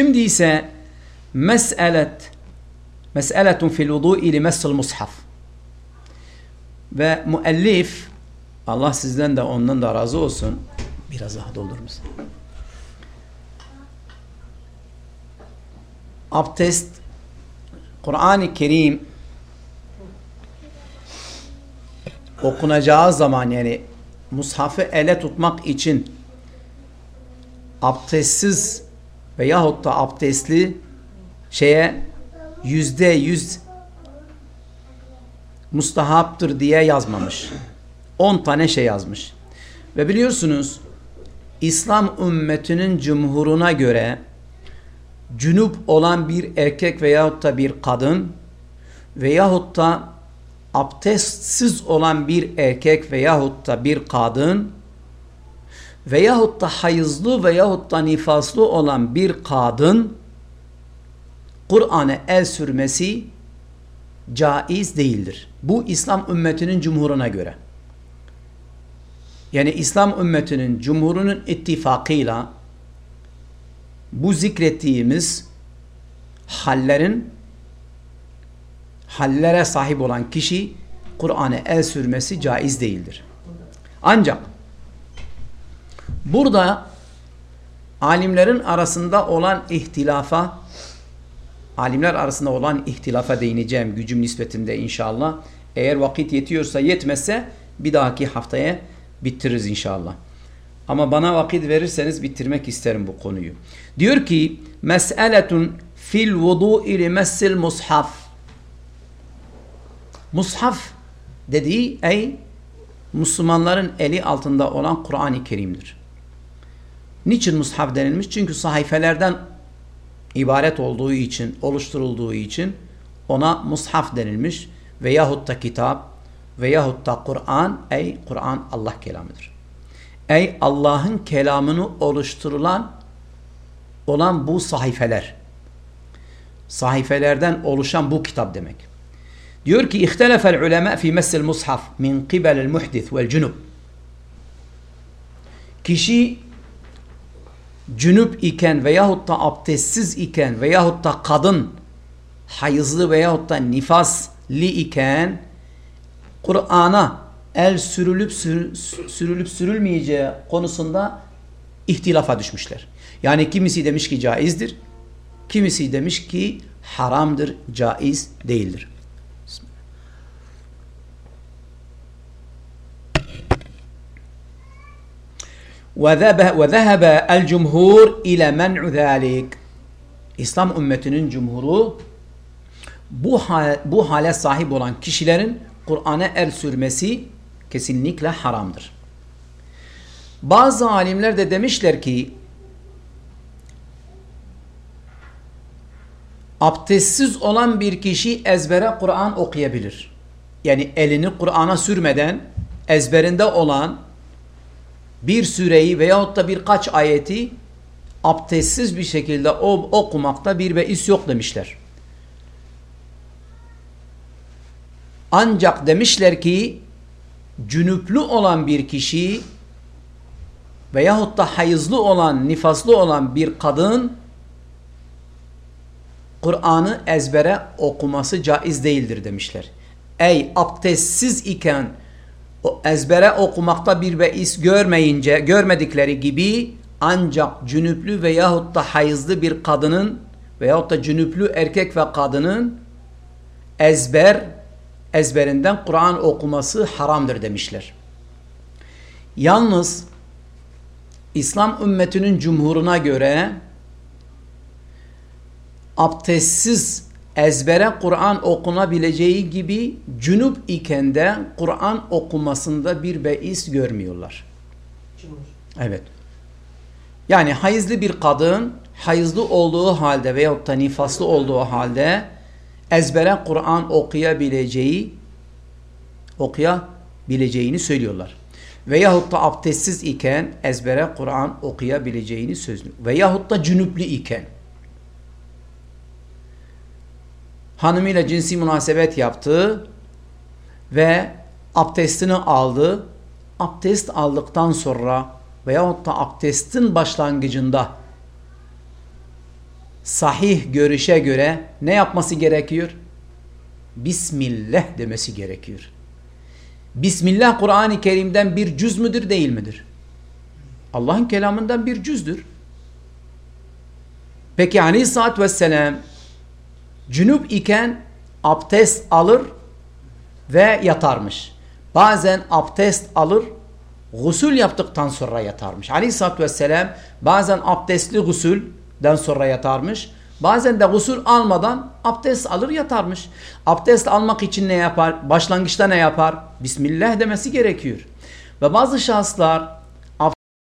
Şimdi ise mes'elet mes'eletun fil vudu'i li messil mushaf. Ve müellif Allah sizden de ondan da razı olsun. Biraz daha doldurur musun? Abdest Kur'an-ı Kerim okunacağı zaman yani mushafı ele tutmak için abdestsiz veyahut da abdestli şeye yüzde yüz mustahaptır diye yazmamış. 10 tane şey yazmış. Ve biliyorsunuz İslam ümmetinin cumhuruna göre cünüp olan bir erkek veyahut da bir kadın veyahut da abdestsiz olan bir erkek veyahut da bir kadın veyahut da hayızlı veyahut da nifaslı olan bir kadın Kur'an'a el sürmesi caiz değildir. Bu İslam ümmetinin cumhuruna göre. Yani İslam ümmetinin cumhurunun ittifakıyla bu zikrettiğimiz hallerin hallere sahip olan kişi Kur'an'a el sürmesi caiz değildir. Ancak burada alimlerin arasında olan ihtilafa alimler arasında olan ihtilafa değineceğim gücüm nispetinde inşallah. Eğer vakit yetiyorsa yetmezse bir dahaki haftaya bitiririz inşallah. Ama bana vakit verirseniz bitirmek isterim bu konuyu. Diyor ki mes'eletun fil vudu'i li messil mushaf. Mushaf dediği ey Müslümanların eli altında olan Kur'an-ı Kerim'dir. Niçin mushaf denilmiş? Çünkü sahifelerden ibaret olduğu için, oluşturulduğu için ona mushaf denilmiş veyahut da kitap veyahut da Kur'an ey Kur'an Allah kelamıdır. Ey Allah'ın kelamını oluşturulan olan bu sahifeler. Sahifelerden oluşan bu kitap demek. Diyor ki ihtelefel ulema fi mesel mushaf min qibelil muhdith vel cunub. Kişi cünüp iken veyahut da abdestsiz iken veyahut da kadın hayızlı veyahut da nifaslı iken Kur'an'a el sürülüp sür, sürülüp sürülmeyeceği konusunda ihtilafa düşmüşler. Yani kimisi demiş ki caizdir, kimisi demiş ki haramdır, caiz değildir. وذهب الجمهور إلى منع ذلك İslam ümmetinin cumhuru bu, hal, bu hale sahip olan kişilerin Kur'an'a el sürmesi kesinlikle haramdır. Bazı alimler de demişler ki abdestsiz olan bir kişi ezbere Kur'an okuyabilir. Yani elini Kur'an'a sürmeden ezberinde olan bir süreyi veyahut da birkaç ayeti abdestsiz bir şekilde okumakta bir beis yok demişler. Ancak demişler ki cünüplü olan bir kişi veyahut da hayızlı olan, nifaslı olan bir kadın Kur'an'ı ezbere okuması caiz değildir demişler. Ey abdestsiz iken o ezbere okumakta bir beis görmeyince, görmedikleri gibi ancak cünüplü veyahut da hayızlı bir kadının veyahut da cünüplü erkek ve kadının ezber ezberinden Kur'an okuması haramdır demişler. Yalnız İslam ümmetinin cumhuruna göre abdestsiz ezbere Kur'an okunabileceği gibi cünüp iken de Kur'an okumasında bir beis görmüyorlar. Evet. Yani hayızlı bir kadın hayızlı olduğu halde veyahut da nifaslı olduğu halde ezbere Kur'an okuyabileceği okuyabileceğini söylüyorlar. Veyahut da abdestsiz iken ezbere Kur'an okuyabileceğini söylüyor. Veyahut da cünüplü iken hanımıyla cinsi münasebet yaptı ve abdestini aldı. Abdest aldıktan sonra veyahut da abdestin başlangıcında sahih görüşe göre ne yapması gerekiyor? Bismillah demesi gerekiyor. Bismillah Kur'an-ı Kerim'den bir cüz müdür değil midir? Allah'ın kelamından bir cüzdür. Peki aleyhissalatü vesselam cünüp iken abdest alır ve yatarmış. Bazen abdest alır, gusül yaptıktan sonra yatarmış. Aleyhissalatü vesselam bazen abdestli gusülden sonra yatarmış. Bazen de gusül almadan abdest alır yatarmış. Abdest almak için ne yapar? Başlangıçta ne yapar? Bismillah demesi gerekiyor. Ve bazı şahıslar